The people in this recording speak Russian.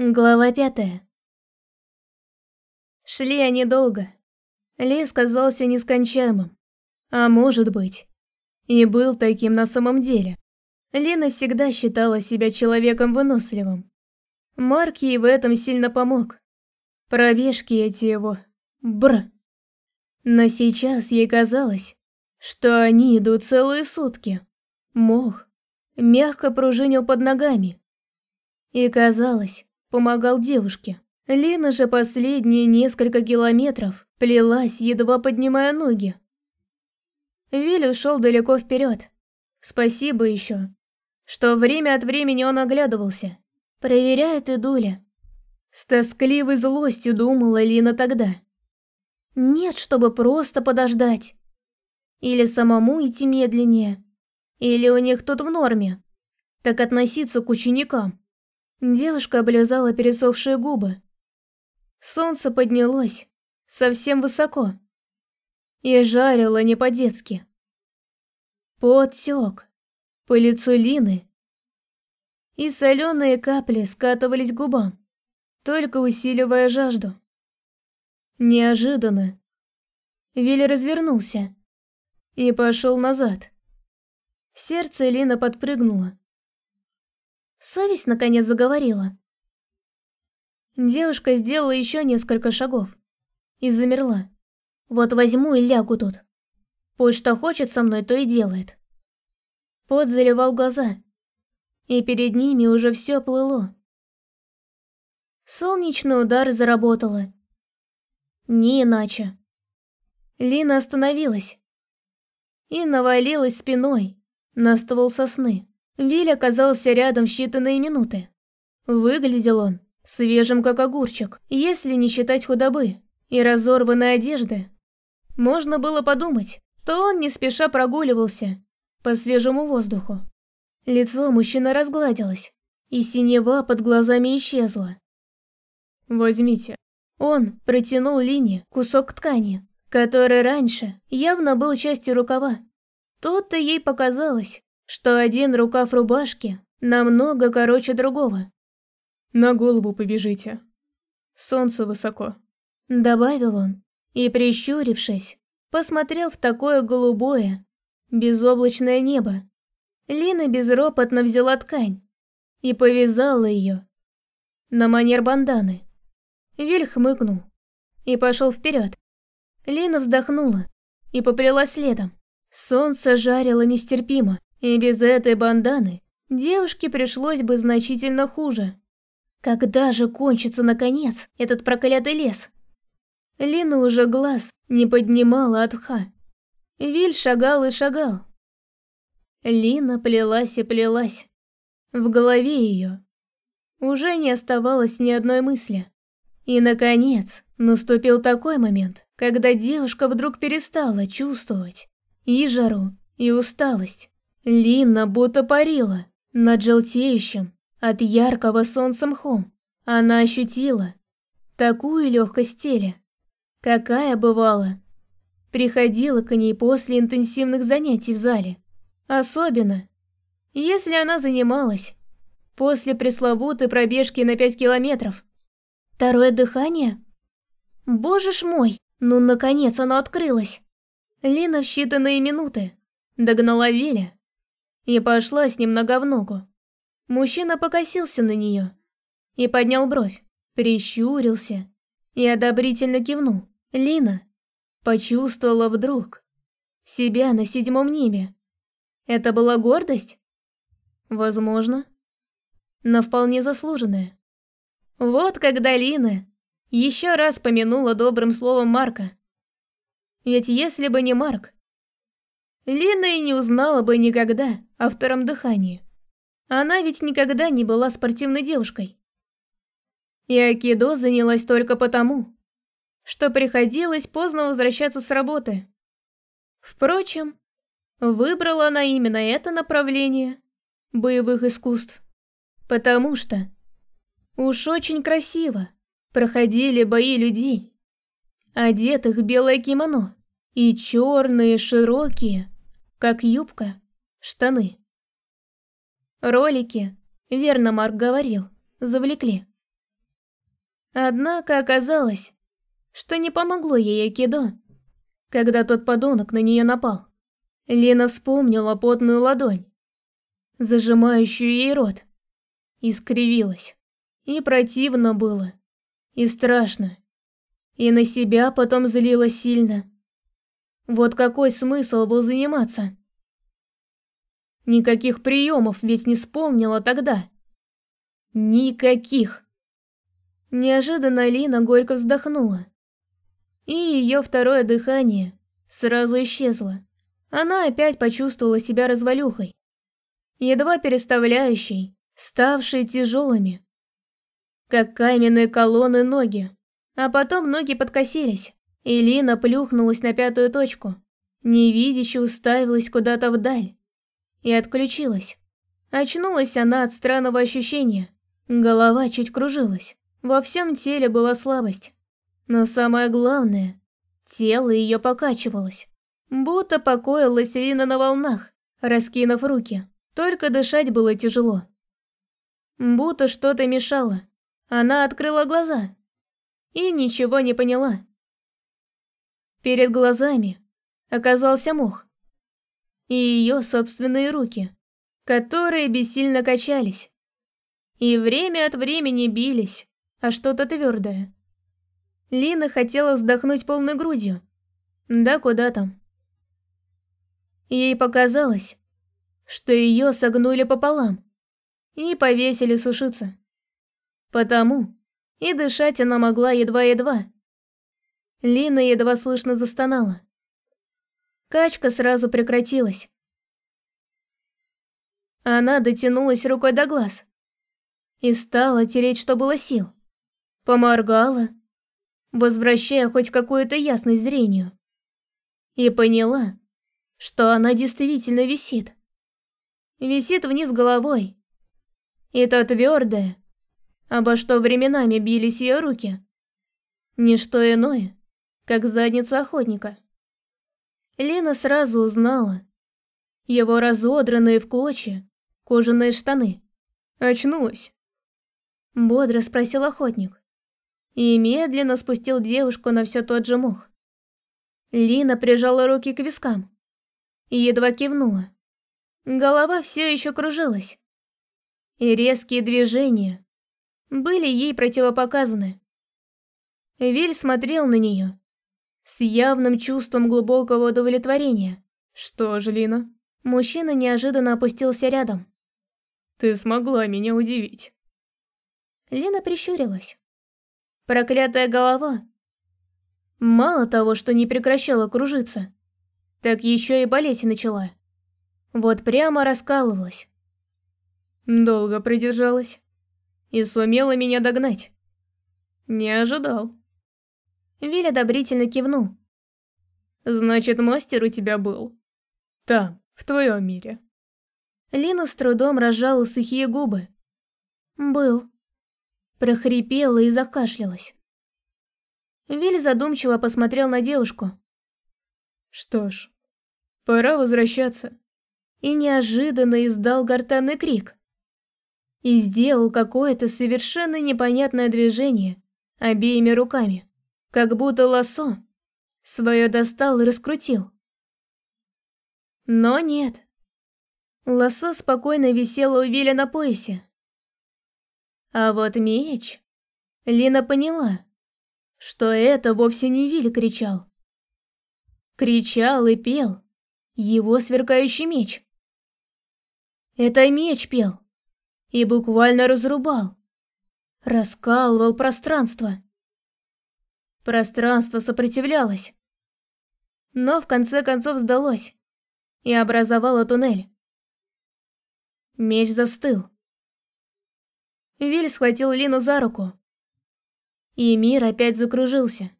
Глава пятая. Шли они долго. Лес казался нескончаемым. А может быть, и был таким на самом деле. Лена всегда считала себя человеком выносливым. Марк ей в этом сильно помог. Пробежки эти его. Бр. Но сейчас ей казалось, что они идут целые сутки. Мох мягко пружинил под ногами. И казалось, помогал девушке. Лина же последние несколько километров плелась, едва поднимая ноги. Вилли ушел далеко вперед. Спасибо еще, что время от времени он оглядывался. Проверяет иду ли. С тоскливой злостью думала Лина тогда. Нет, чтобы просто подождать. Или самому идти медленнее. Или у них тут в норме. Так относиться к ученикам. Девушка облизала пересохшие губы. Солнце поднялось совсем высоко и жарило не по-детски. Пот тёк по лицу Лины, и соленые капли скатывались к губам, только усиливая жажду. Неожиданно Вилли развернулся и пошел назад. Сердце Лины подпрыгнуло. Совесть наконец заговорила. Девушка сделала еще несколько шагов и замерла. Вот возьму и лягу тут. Пусть что хочет со мной, то и делает. Пот заливал глаза, и перед ними уже все плыло. Солнечный удар заработало. Не иначе. Лина остановилась и навалилась спиной на ствол сосны. Виль оказался рядом считанные минуты. Выглядел он свежим как огурчик, если не считать худобы и разорванной одежды. Можно было подумать, что он не спеша прогуливался по свежему воздуху. Лицо мужчины разгладилось, и синева под глазами исчезла. «Возьмите». Он протянул Лине кусок ткани, который раньше явно был частью рукава. Тут-то ей показалось, что один рукав рубашки намного короче другого. На голову побежите. Солнце высоко. Добавил он и, прищурившись, посмотрел в такое голубое, безоблачное небо. Лина безропотно взяла ткань и повязала ее на манер банданы. Виль хмыкнул и пошел вперед. Лина вздохнула и поплелась следом. Солнце жарило нестерпимо. И без этой банданы девушке пришлось бы значительно хуже. Когда же кончится, наконец, этот проклятый лес? Лина уже глаз не поднимала от Ха. Виль шагал и шагал. Лина плелась и плелась. В голове ее уже не оставалось ни одной мысли. И, наконец, наступил такой момент, когда девушка вдруг перестала чувствовать и жару, и усталость. Лина будто парила над желтеющим от яркого солнца мхом. Она ощутила такую легкость теле, какая бывала. Приходила к ней после интенсивных занятий в зале. Особенно, если она занималась после пресловутой пробежки на 5 километров. Второе дыхание? Боже ж мой, ну наконец оно открылось. Лина в считанные минуты догнала Веля и пошла с ним нога в ногу. Мужчина покосился на нее и поднял бровь, прищурился и одобрительно кивнул. Лина почувствовала вдруг себя на седьмом небе. Это была гордость? Возможно, но вполне заслуженная. Вот когда Лина еще раз помянула добрым словом Марка. Ведь если бы не Марк, Лина и не узнала бы никогда о втором дыхании. Она ведь никогда не была спортивной девушкой. И Акидо занялась только потому, что приходилось поздно возвращаться с работы. Впрочем, выбрала она именно это направление боевых искусств, потому что уж очень красиво проходили бои людей, одетых в белое кимоно и черные широкие как юбка, штаны. Ролики, верно Марк говорил, завлекли. Однако оказалось, что не помогло ей Айкидо, когда тот подонок на нее напал. Лена вспомнила потную ладонь, зажимающую ей рот, и скривилась. И противно было, и страшно, и на себя потом злилась сильно. Вот какой смысл был заниматься? Никаких приемов ведь не вспомнила тогда. Никаких. Неожиданно Лина горько вздохнула. И ее второе дыхание сразу исчезло. Она опять почувствовала себя развалюхой, едва переставляющей, ставшей тяжелыми, как каменные колонны ноги. А потом ноги подкосились, и Лина плюхнулась на пятую точку, невидяще уставилась куда-то вдаль и отключилась. Очнулась она от странного ощущения. Голова чуть кружилась, во всем теле была слабость. Но самое главное, тело ее покачивалось, будто покоилась Лина на волнах, раскинув руки. Только дышать было тяжело. Будто что-то мешало. Она открыла глаза и ничего не поняла. Перед глазами оказался мох и ее собственные руки, которые бессильно качались и время от времени бились, а что-то твердое. Лина хотела вздохнуть полной грудью. Да куда там. Ей показалось, что ее согнули пополам и повесили сушиться. Потому и дышать она могла едва-едва. Лина едва слышно застонала. Качка сразу прекратилась. Она дотянулась рукой до глаз и стала тереть, что было сил. Поморгала, возвращая хоть какую-то ясность зрению. И поняла, что она действительно висит. Висит вниз головой. И то твердое, обо что временами бились ее руки. Ничто иное, как задница охотника. Лена сразу узнала его разодранные в клочья кожаные штаны. Очнулась. Бодро спросил охотник. И медленно спустил девушку на все тот же мох. Лина прижала руки к вискам и едва кивнула. Голова все еще кружилась. И резкие движения были ей противопоказаны. Виль смотрел на нее с явным чувством глубокого удовлетворения. «Что ж, Лина?» Мужчина неожиданно опустился рядом. «Ты смогла меня удивить». Лина прищурилась. Проклятая голова. Мало того, что не прекращала кружиться, так еще и болеть начала. Вот прямо раскалывалась. Долго продержалась. И сумела меня догнать. Не ожидал. Виль одобрительно кивнул. Значит, мастер у тебя был. Там, в твоем мире. Лина с трудом разжала сухие губы. Был. Прохрипела и закашлялась. Виль задумчиво посмотрел на девушку. Что ж, пора возвращаться. И неожиданно издал гортанный крик. И сделал какое-то совершенно непонятное движение обеими руками как будто лосо, свое достал и раскрутил. Но нет. Лосо спокойно висело у Виля на поясе. А вот меч... Лина поняла, что это вовсе не Виль кричал. Кричал и пел его сверкающий меч. Это меч пел и буквально разрубал, раскалывал пространство. Пространство сопротивлялось. Но в конце концов сдалось и образовало туннель. Меч застыл. Виль схватил Лину за руку. И мир опять закружился.